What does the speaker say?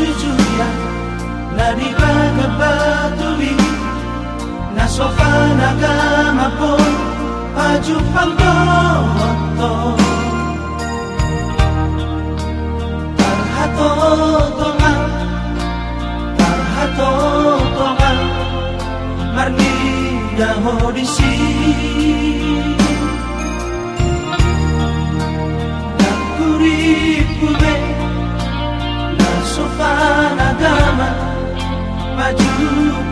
sujuda na dibaga batuli na sofana kama po pajupang doto tarhato tonga tarhato tonga marnida hodisi. Dan kurir nadaman Maju